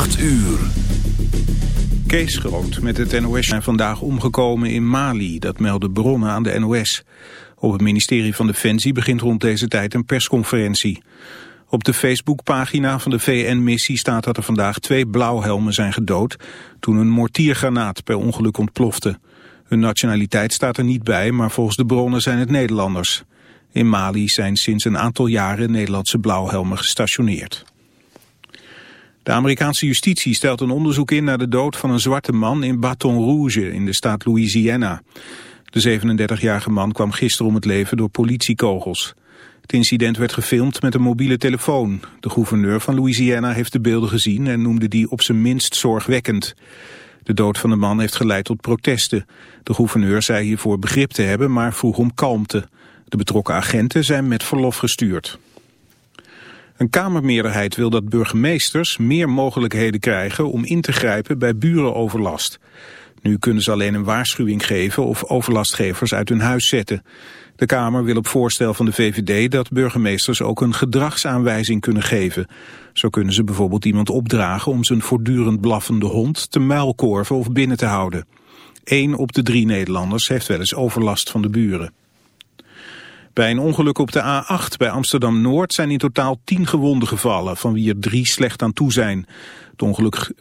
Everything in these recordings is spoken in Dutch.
8 uur. Kees Groot met het NOS zijn vandaag omgekomen in Mali. Dat melden bronnen aan de NOS. Op het ministerie van Defensie begint rond deze tijd een persconferentie. Op de Facebookpagina van de VN-missie staat dat er vandaag twee blauwhelmen zijn gedood... toen een mortiergranaat per ongeluk ontplofte. Hun nationaliteit staat er niet bij, maar volgens de bronnen zijn het Nederlanders. In Mali zijn sinds een aantal jaren Nederlandse blauwhelmen gestationeerd. De Amerikaanse justitie stelt een onderzoek in naar de dood van een zwarte man in Baton Rouge in de staat Louisiana. De 37-jarige man kwam gisteren om het leven door politiekogels. Het incident werd gefilmd met een mobiele telefoon. De gouverneur van Louisiana heeft de beelden gezien en noemde die op zijn minst zorgwekkend. De dood van de man heeft geleid tot protesten. De gouverneur zei hiervoor begrip te hebben, maar vroeg om kalmte. De betrokken agenten zijn met verlof gestuurd. Een Kamermeerderheid wil dat burgemeesters meer mogelijkheden krijgen om in te grijpen bij burenoverlast. Nu kunnen ze alleen een waarschuwing geven of overlastgevers uit hun huis zetten. De Kamer wil op voorstel van de VVD dat burgemeesters ook een gedragsaanwijzing kunnen geven. Zo kunnen ze bijvoorbeeld iemand opdragen om zijn voortdurend blaffende hond te muilkorven of binnen te houden. Eén op de drie Nederlanders heeft wel eens overlast van de buren. Bij een ongeluk op de A8 bij Amsterdam-Noord zijn in totaal tien gewonden gevallen, van wie er drie slecht aan toe zijn.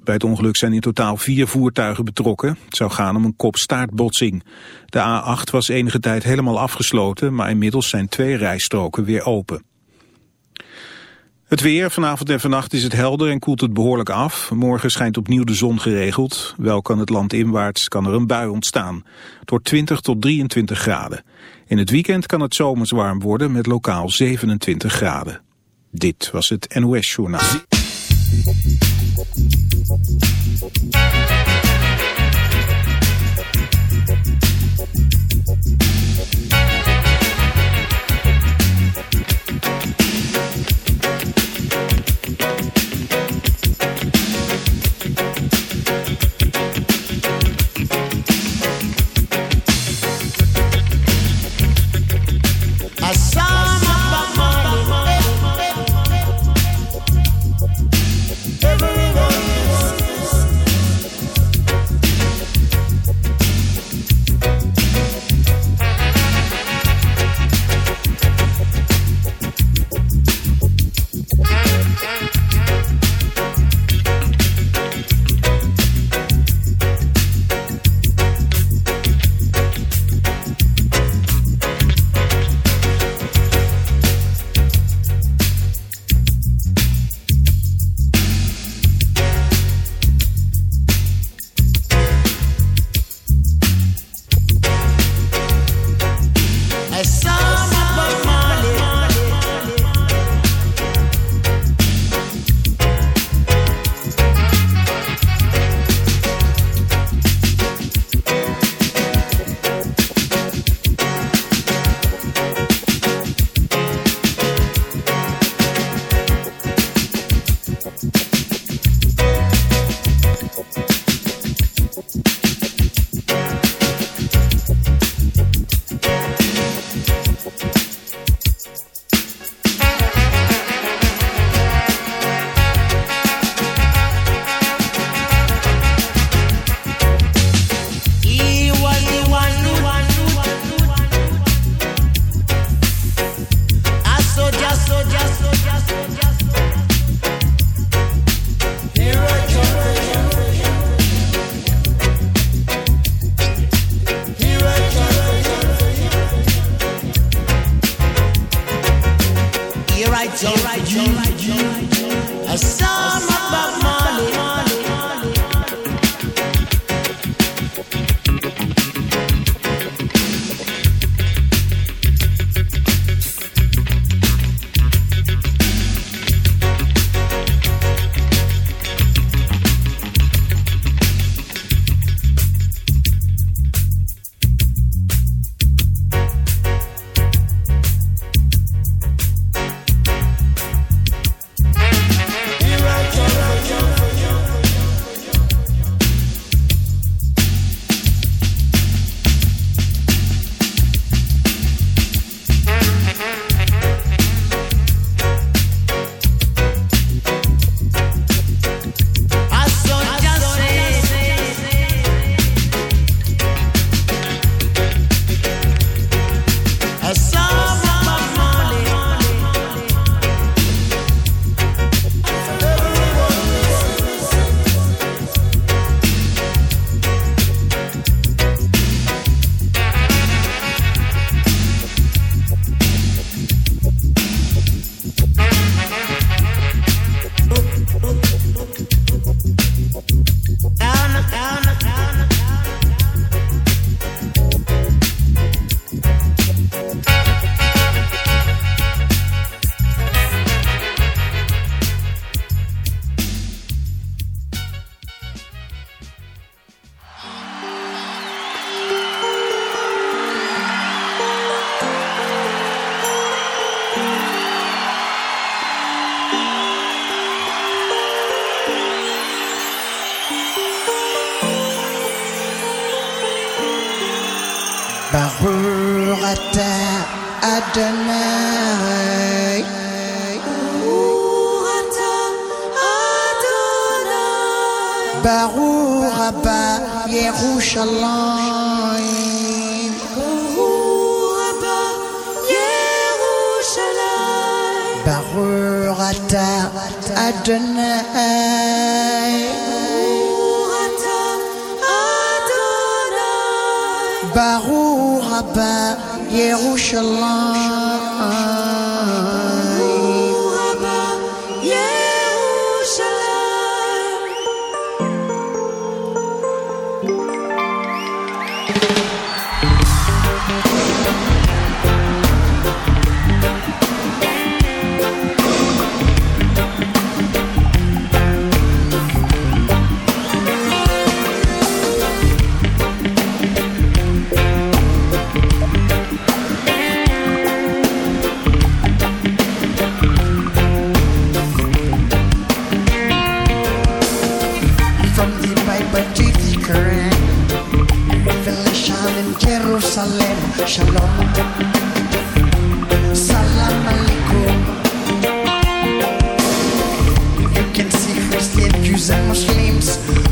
Bij het ongeluk zijn in totaal vier voertuigen betrokken. Het zou gaan om een kop-staartbotsing. De A8 was enige tijd helemaal afgesloten, maar inmiddels zijn twee rijstroken weer open. Het weer, vanavond en vannacht is het helder en koelt het behoorlijk af. Morgen schijnt opnieuw de zon geregeld. Wel kan het land inwaarts, kan er een bui ontstaan. Door 20 tot 23 graden. In het weekend kan het zomers warm worden met lokaal 27 graden. Dit was het NOS Journaal. ربا يعوش الله. losing my schemes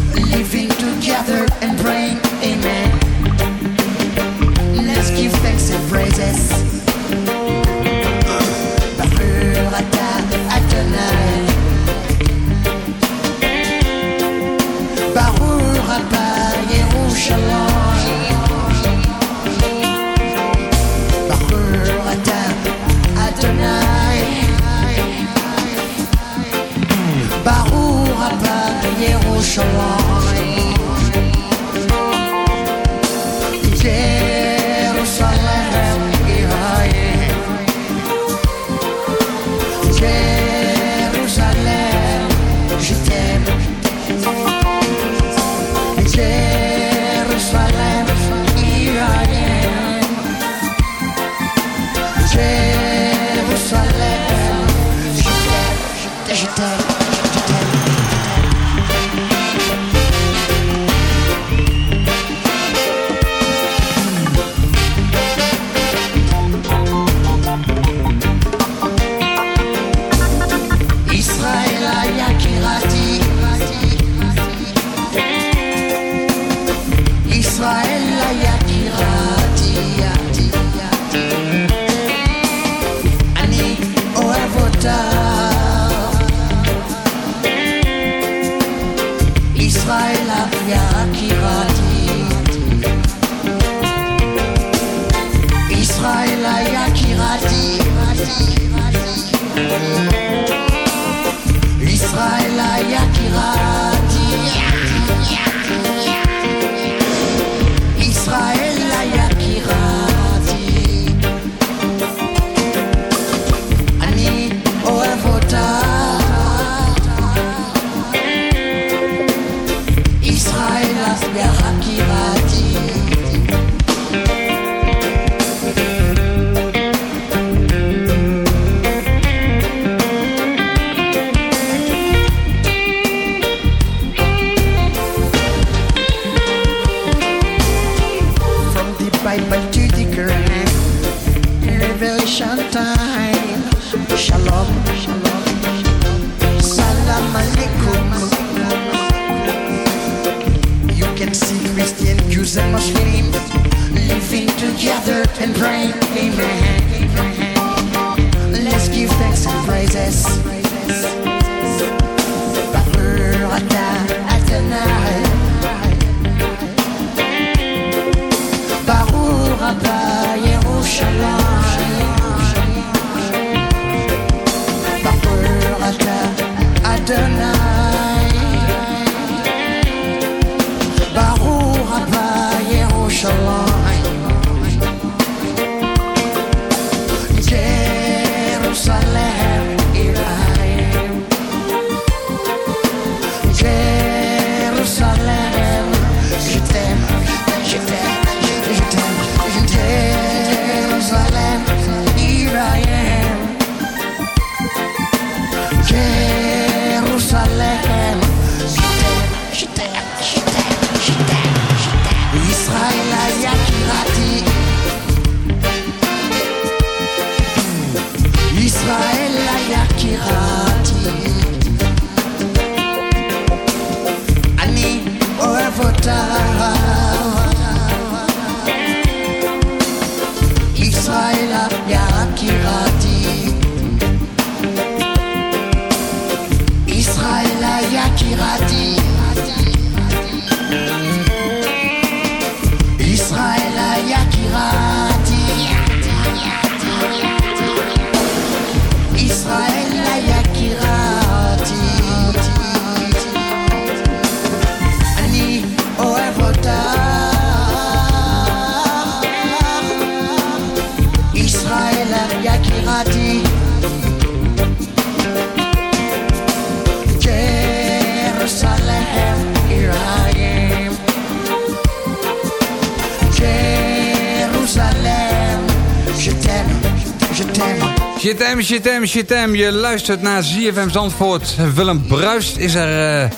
Shitem, shitem. Je luistert naar ZFM Zandvoort. Willem Bruist is er uh,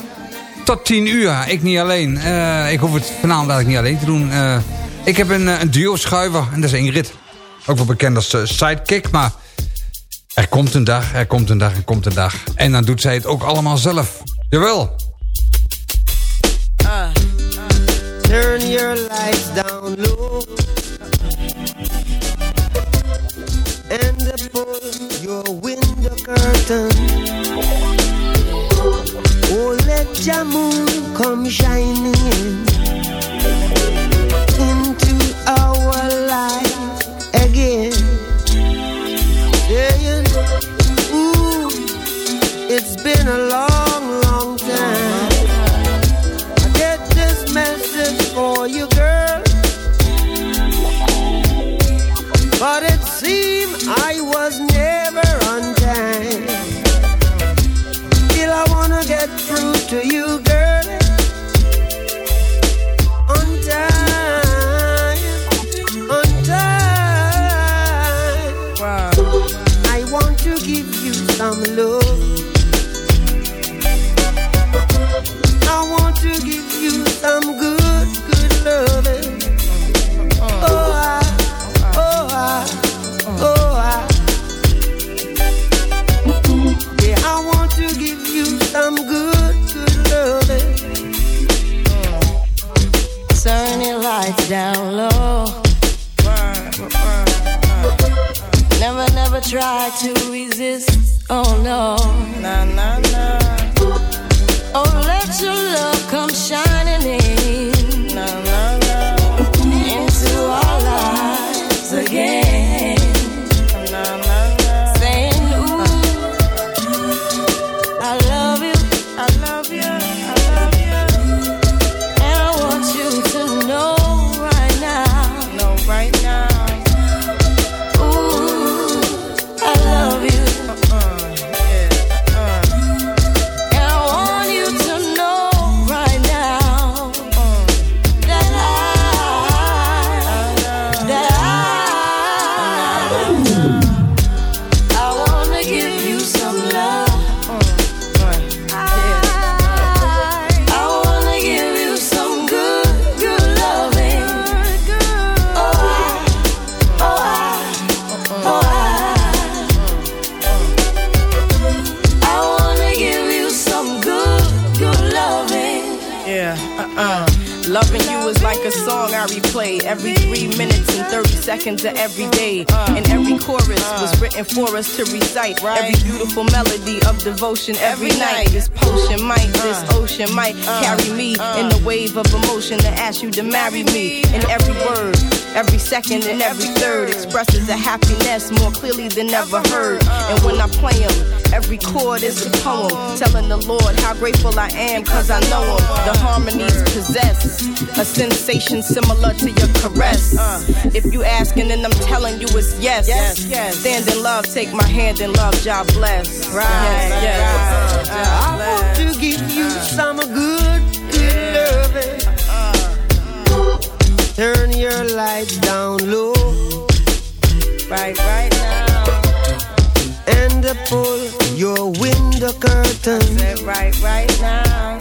tot 10 uur. Ik niet alleen. Uh, ik hoef het vanavond eigenlijk niet alleen te doen. Uh, ik heb een, een duo-schuiver en dat is Ingrid. Ook wel bekend als sidekick, maar... Er komt een dag, er komt een dag, er komt een dag. En dan doet zij het ook allemaal zelf. Jawel. Uh, turn your lights down low. Your moon come shining in into our life again. Saying, ooh, it's been a long, long time. I get this message for you, girl. But it seemed I was get through to you, Oh no, seconds of every day. And every chorus was written for us to recite. Every beautiful melody of devotion every night. This potion might, this ocean might carry me in the wave of emotion to ask you to marry me. In every word, every second, and every third expresses a happiness more clearly than ever heard. And when I play them, every chord is a poem telling the Lord how grateful I am cause I know him. The harmonies possess a sensation similar to your caress. If you ask asking and I'm telling you it's yes. Yes, yes. Stand in love, take my hand in love, job bless. Right, yes, yes. Uh, I want to give you some good, good loving. Turn your lights down low. Right, right now. And pull your window curtain. right, right now.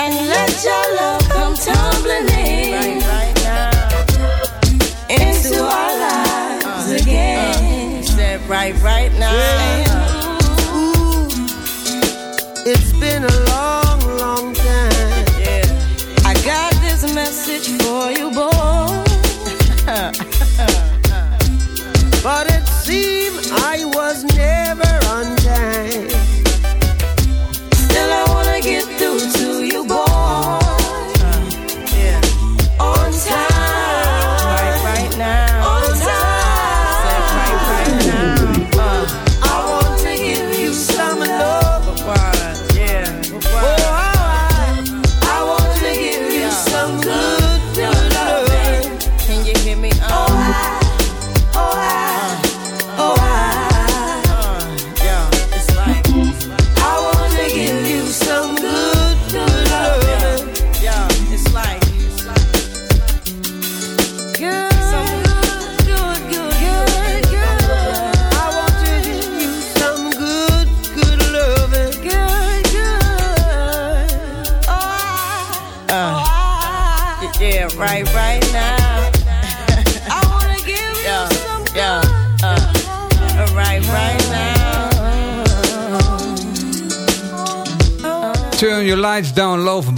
And let your love come tumbling in. Right, right now. into our lives again. Uh, right, right now. Yeah. Ooh, it's been a but it seemed I was never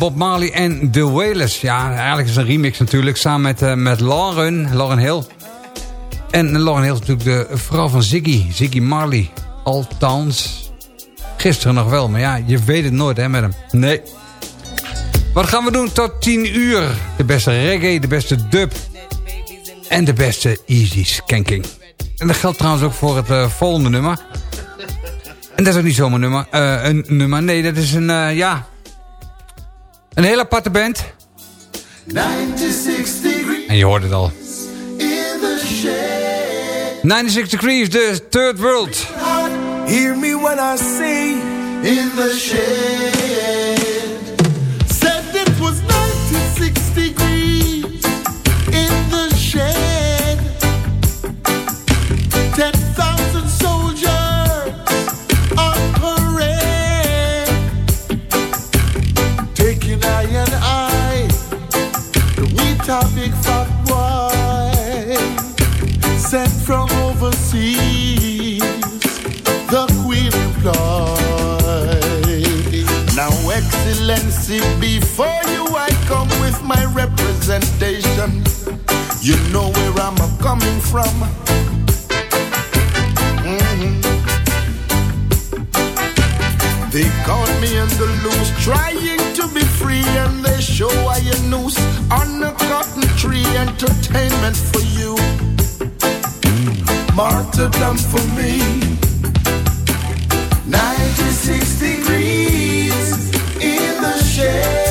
Bob Marley en The Wailers. Ja, eigenlijk is het een remix natuurlijk, samen met, uh, met Lauren, Lauren Hill. En Lauren Hill is natuurlijk de vrouw van Ziggy, Ziggy Marley. Althans, gisteren nog wel, maar ja, je weet het nooit hè met hem. Nee. Wat gaan we doen tot 10 uur? De beste reggae, de beste dub en de beste easy skanking. En dat geldt trouwens ook voor het uh, volgende nummer. En dat is ook niet zomaar nummer. Uh, een nummer, nee, dat is een, ja... Een hele aparte band. 96 degrees. En je hoort het al. 96 Degrees, the third world. Hear me when I say in the shade. Said it was 96 degrees in the shade. 10,000 a big fat boy sent from overseas. The Queen employed. Now, Excellency, before you I come with my representation. You know where I'm coming from. They caught me in the loose, trying to be free, and they show I a noose on a cotton tree. Entertainment for you, martyrdom for me. 96 degrees in the shade.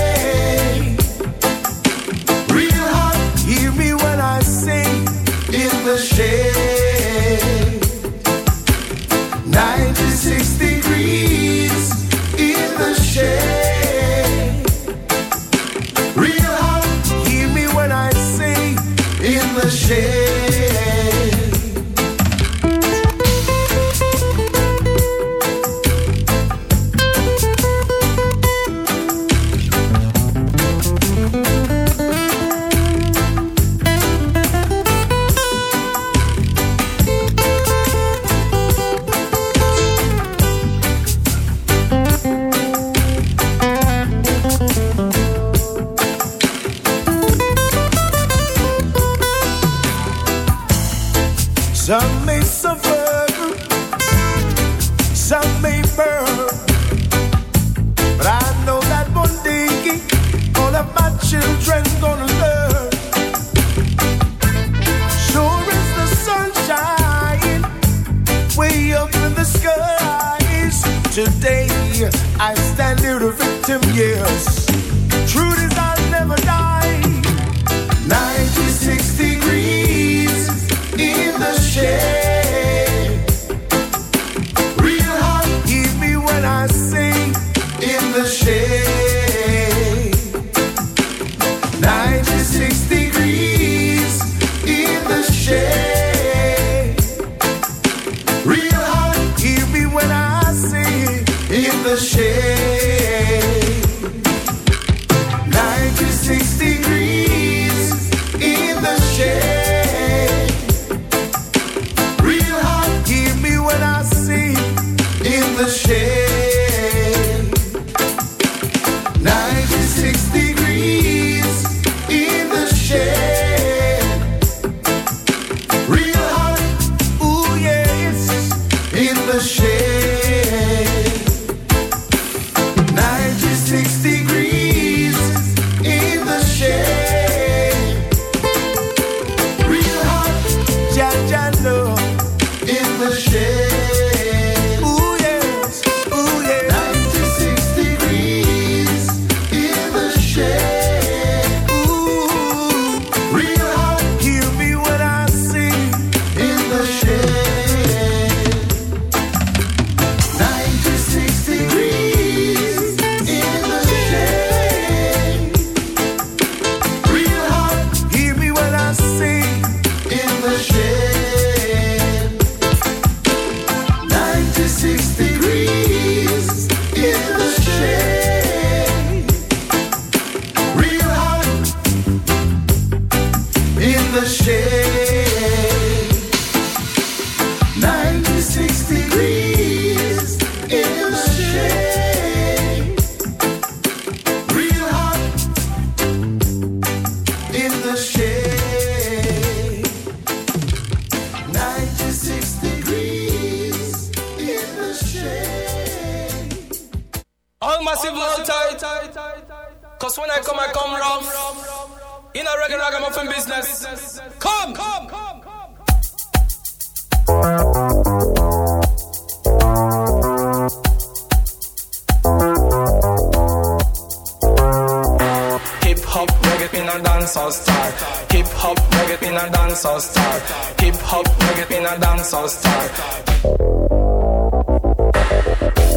Dancehall style.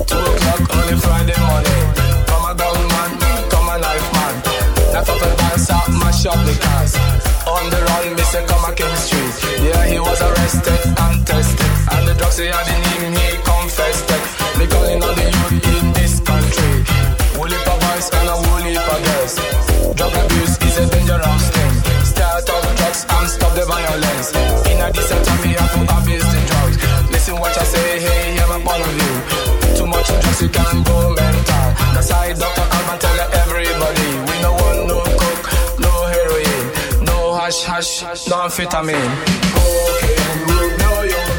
Two o'clock early Friday morning. Come a down man, come a knife man. Knife up and dance out, mash up the cars. On the run, Mr. Come a King Street. Yeah, he was arrested and tested. And the drugs he had in him, he confessed it. Me calling all the youth in this country. Woolly pa boys and a woolly pa girls. Drug abuse is a dangerous thing. Start off drugs and stop the violence. A decent time, we have to abuse the drugs. Listen what I say, hey, hear my point of view. Too much drugs, you can go mental. That's why Dr. Alban tell everybody. We no want no coke, no heroin, no hash hash, no amphetamine. Will blow your brain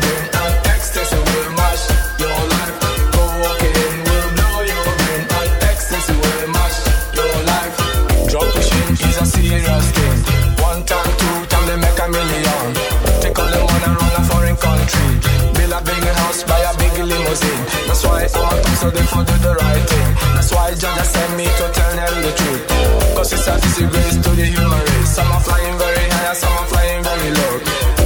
That's why a top, so they for do the right thing. That's why just sent me to tell them the truth. Cause it's a disgrace to the human race. Some are flying very high some are flying very low.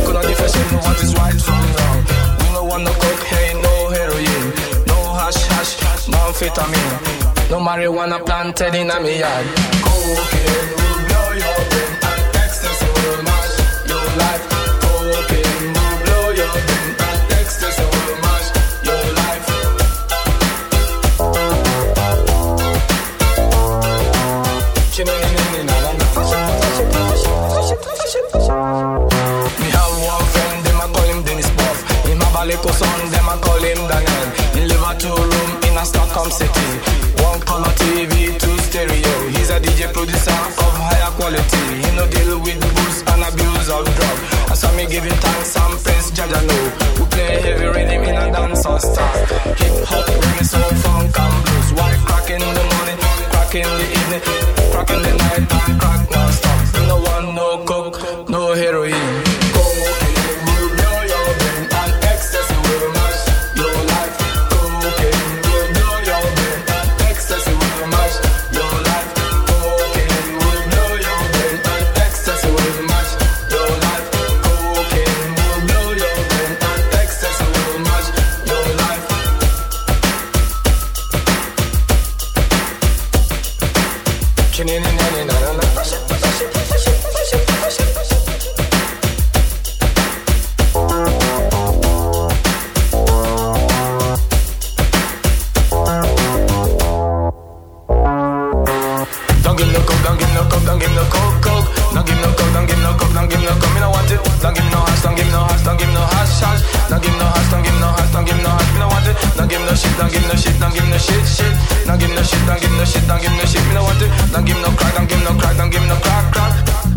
Could not differentiate what is right from wrong. We no want no cocaine, no heroin, no hash hash, no amphetamine, no marijuana planted in a yard. Cocaine Stockholm city. One color TV, two stereo. He's a DJ producer of higher quality. He no deal with booze and abuse of drug. That's why me giving thanks and praise Jaja know. No shit, don't give no shit, don't give no shit. Me no want it. Don't give no crack, don't give no crack, don't give no crack, crack.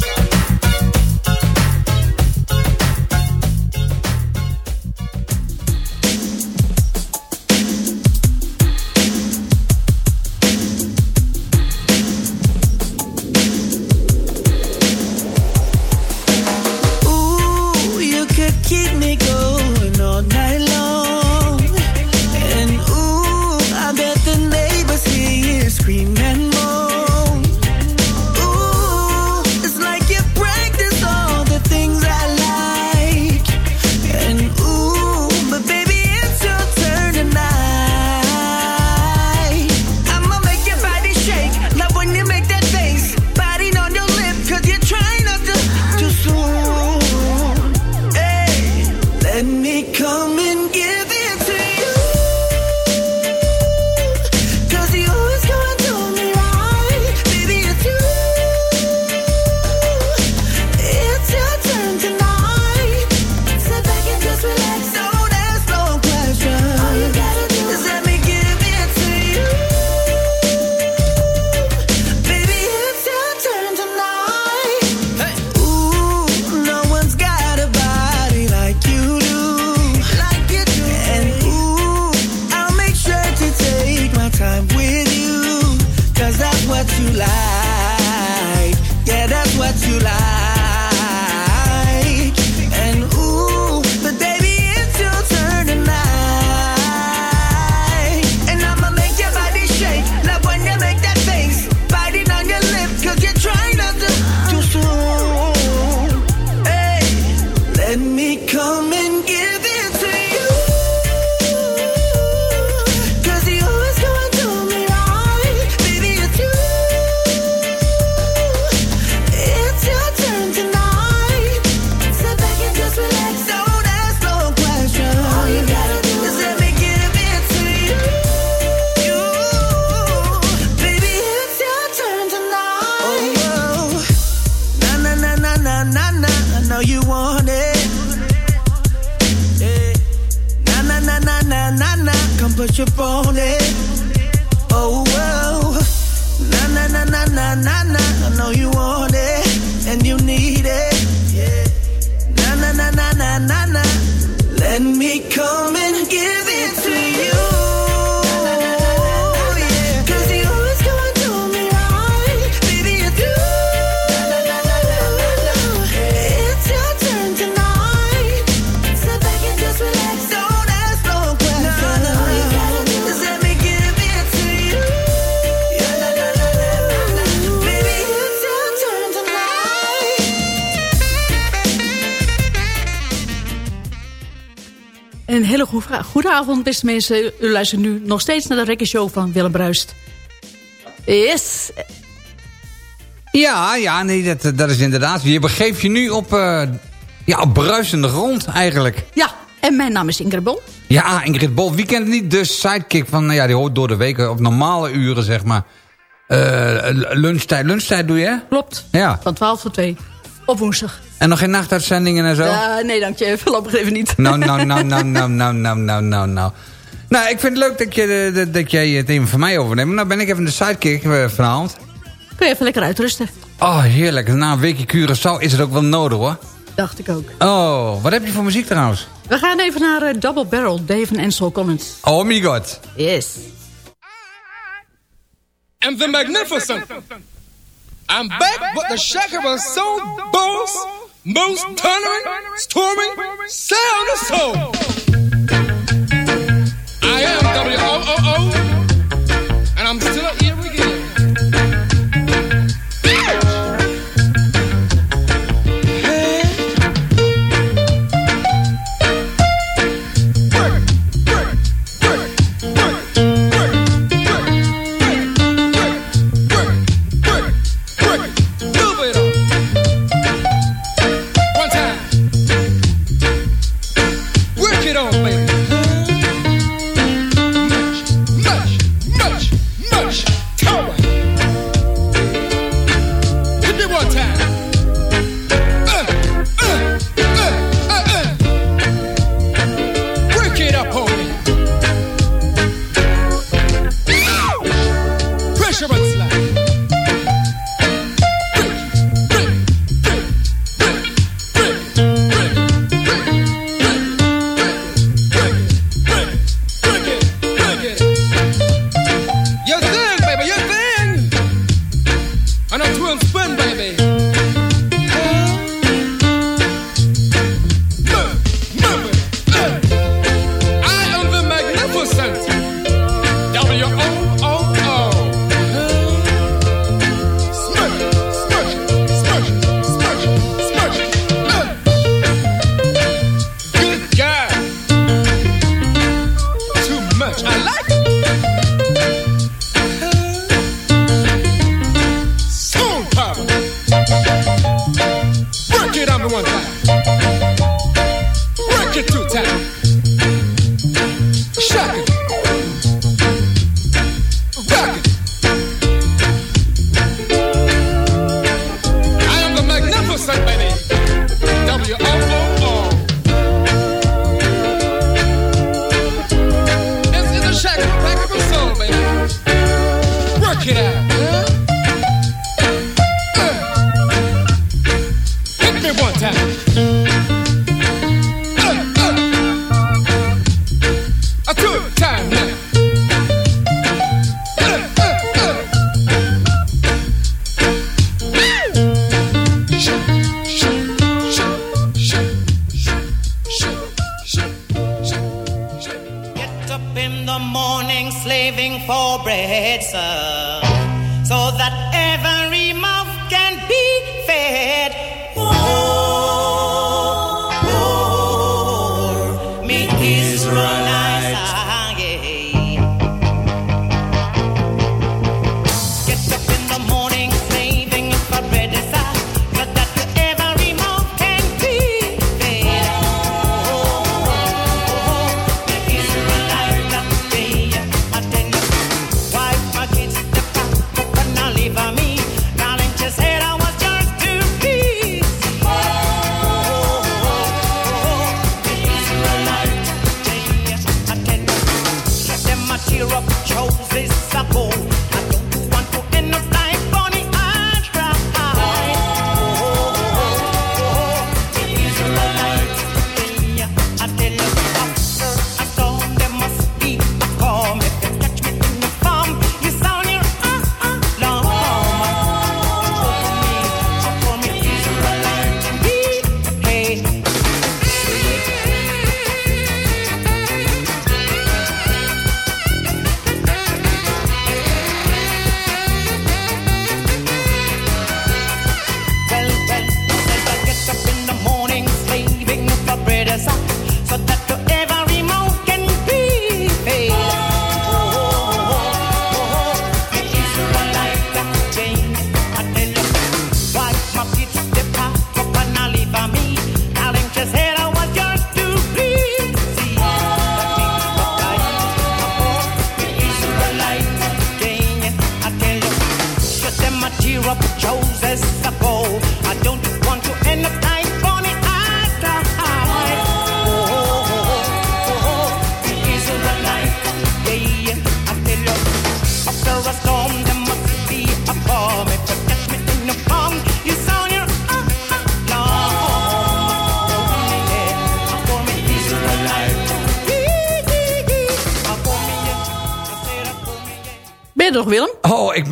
Let me come Goedenavond, beste mensen. U luistert nu nog steeds naar de Rekke Show van Willem Bruist. Yes. Ja, ja, nee, dat, dat is inderdaad. Je begeeft je nu op, uh, ja, op bruisende grond eigenlijk. Ja, en mijn naam is Ingrid Bol. Ja, Ingrid Bol. Wie kent niet de sidekick van, ja, die hoort door de week op normale uren, zeg maar. Uh, lunchtijd, lunchtijd doe je, Klopt. Ja. Van 12 tot 2. Op woensdag. En nog geen nachtuitzendingen en zo? Uh, nee, dank je. Voorlopig even niet. Nou, nou, nou, nou, nou, nou, nou, nou, nou, nou. Nou, ik vind het leuk dat, je, dat, dat jij het even van mij overneemt. Nou ben ik even de sidekick uh, vanavond. Kun je even lekker uitrusten. Oh, heerlijk. Na een weekje Curaçao is het ook wel nodig, hoor. Dacht ik ook. Oh, wat heb je voor muziek trouwens? We gaan even naar uh, Double Barrel, Dave en Soul Collins. Oh my god. Yes. And the magnificent. I'm back with the Shaker Soul Boss. most thundering, storming, sound of soul. I am W O O O.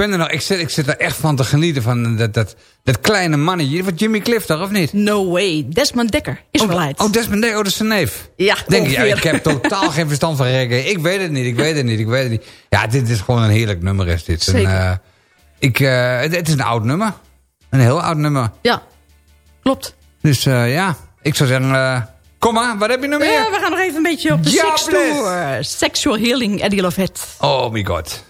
ben er nog. Ik zit, ik zit er echt van te genieten van dat, dat, dat kleine mannetje. Wat Jimmy Cliff toch, of niet? No way. Desmond Dekker is oh. Oh, Desmond Dekker, oh, dat is zijn neef. Ja, Denk je, ja, ik heb totaal geen verstand van reggae. Ik weet het niet, ik weet het niet, ik weet het niet. Ja, dit is gewoon een heerlijk nummer, is dit. Zeker. En, uh, ik, uh, het, het, is een oud nummer. Een heel oud nummer. Ja, klopt. Dus uh, ja, ik zou zeggen... Kom maar, wat heb je nog meer? Ja, we gaan nog even een beetje op de ja, tour. Sexual Healing, Eddie Lovett. Oh my god.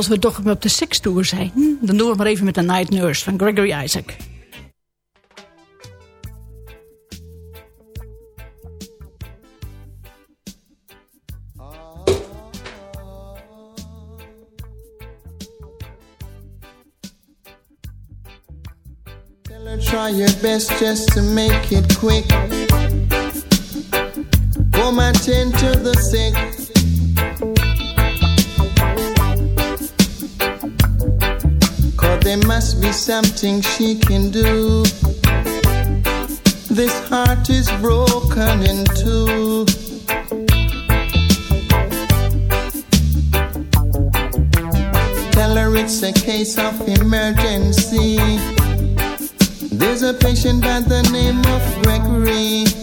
als we toch op de sekstoer zijn, hm, dan doen we maar even met de Night Nurse van Gregory Isaac. Try your best just to make it quick. Go my to the six. There must be something she can do. This heart is broken in two. Tell her it's a case of emergency. There's a patient by the name of Gregory.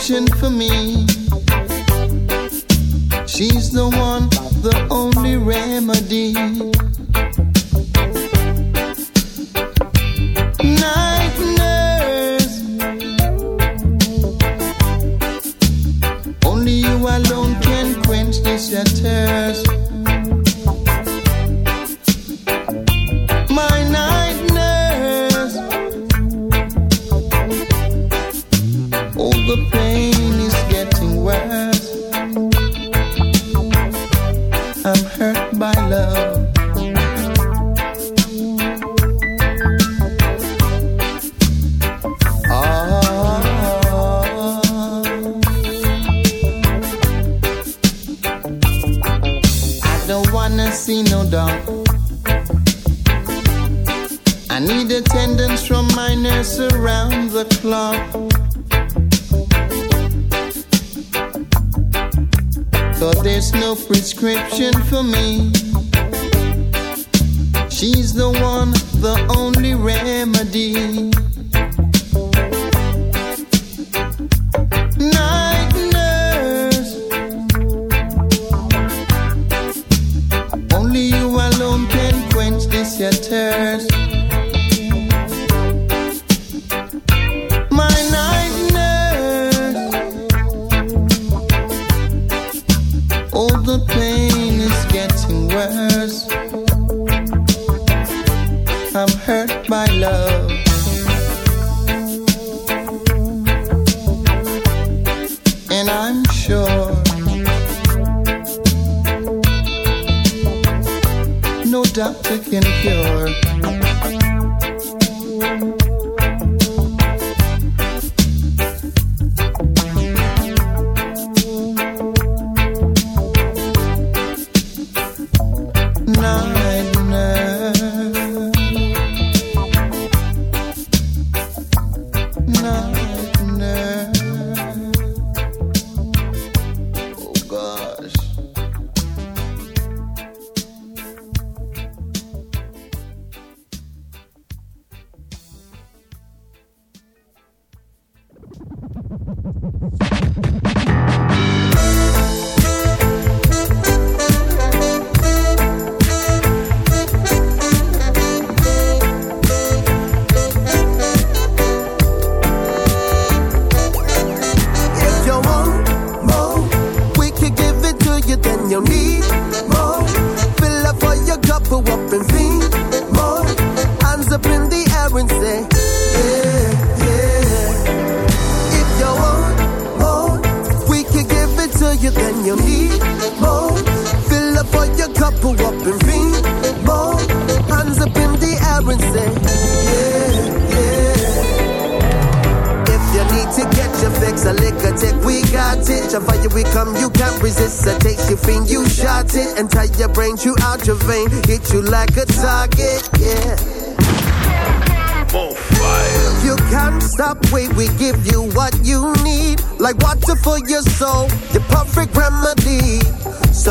for me. She's the one, the only remedy. Night nurse, only you alone can quench this thirst.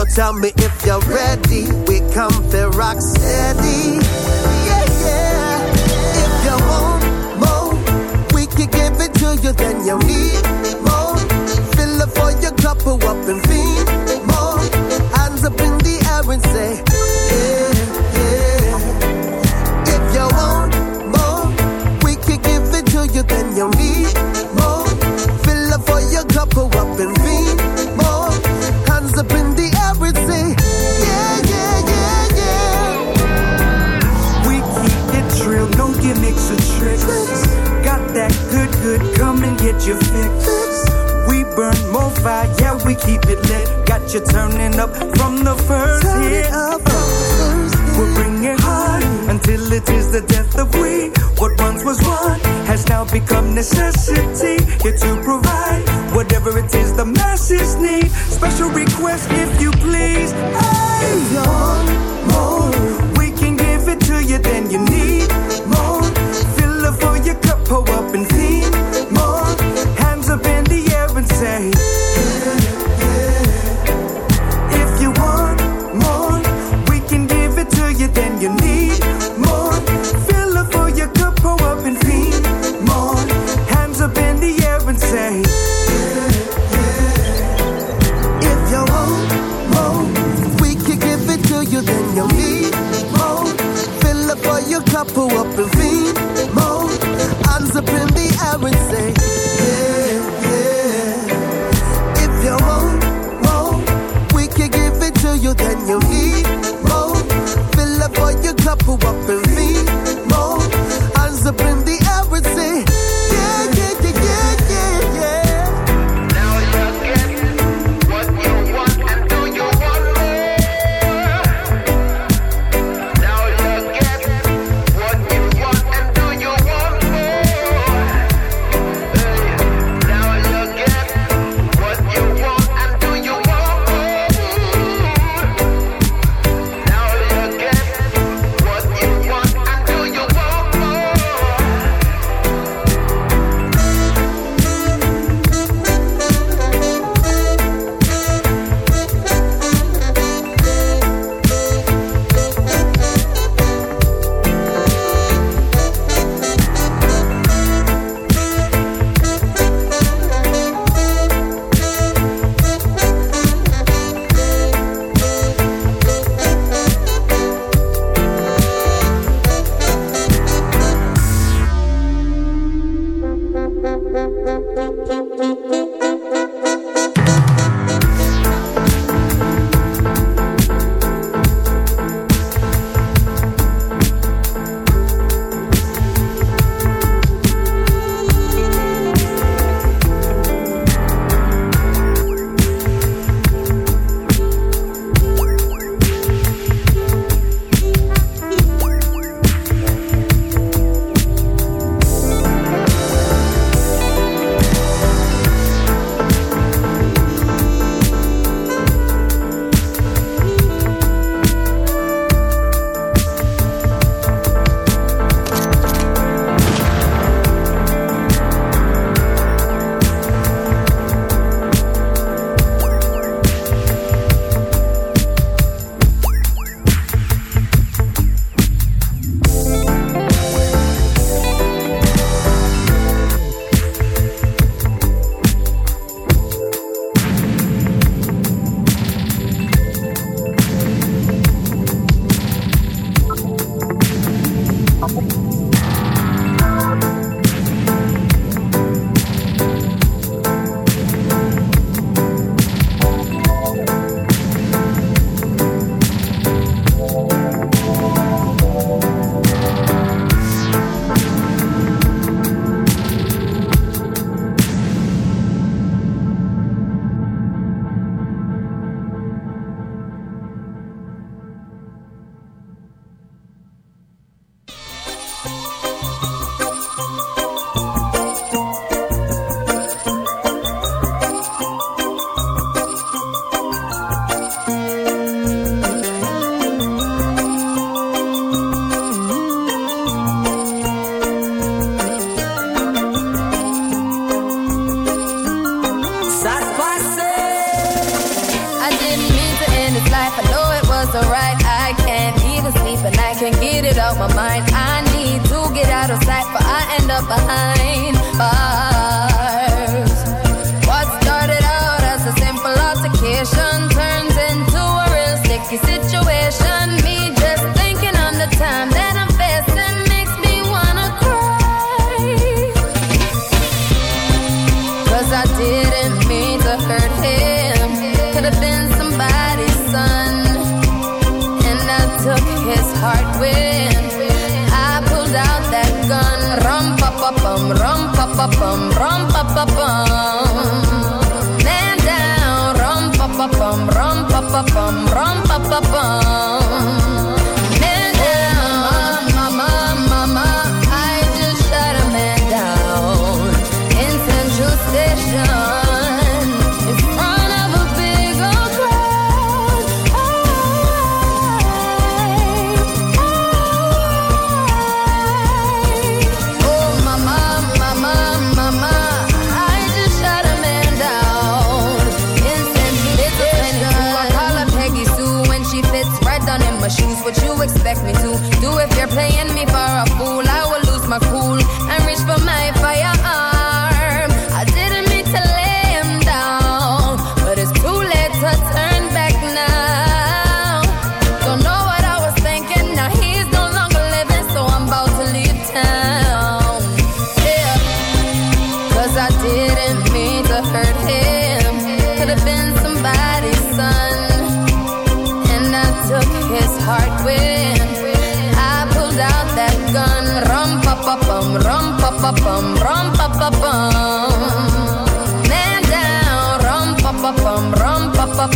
tell me if you fix. We burn more fire, yeah, we keep it lit. Got you turning up from the first Turn hit. Up We'll bring it home until it is the death of we. What once was one has now become necessity. Here to provide whatever it is the masses need. Special request, if you please. Hey, Lord, more. We can give it to you, then you need more. Fill up for your cup, pour up and feed. Who up and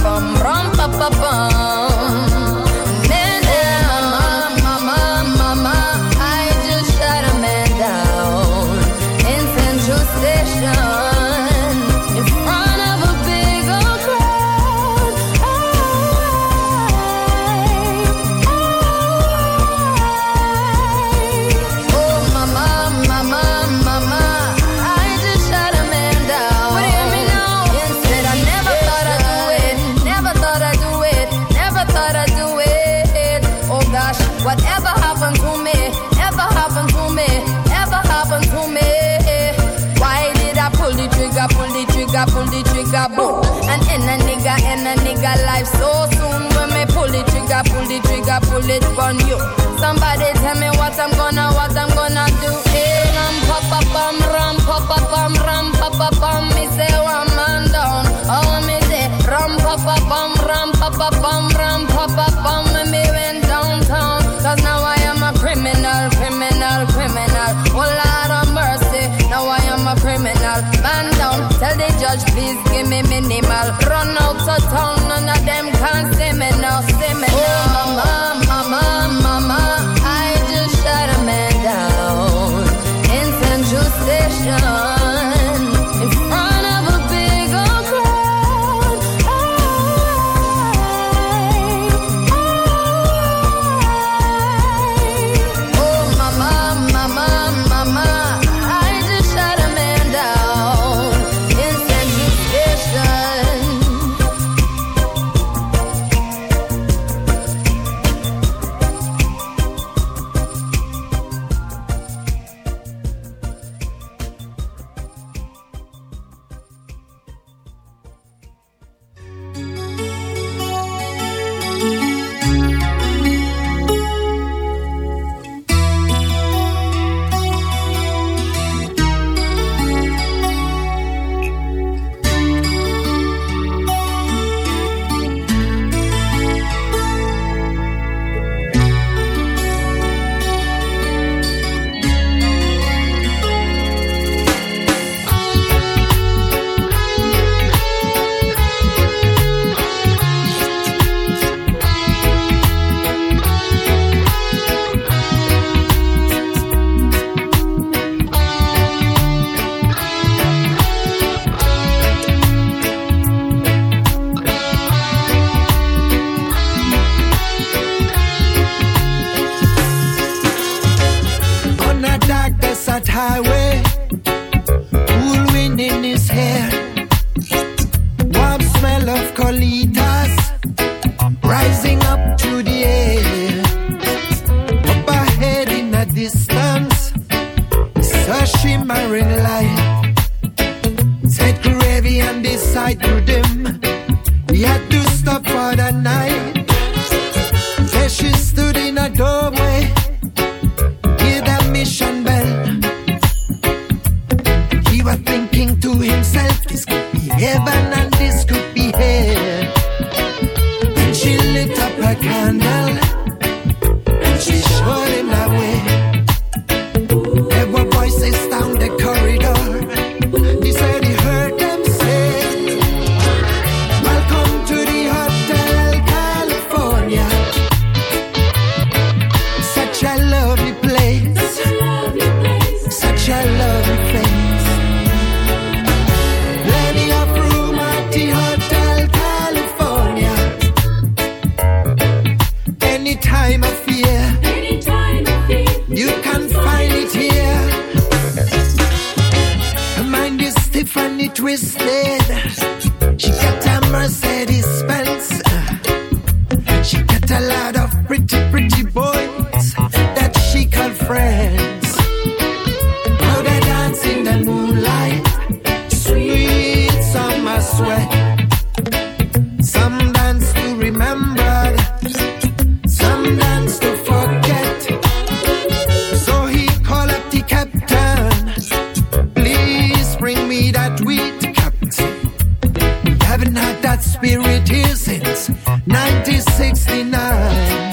I'm. me minimal. Run out of town, none of them can see me now, see me now. highway. Spirit here since 1969.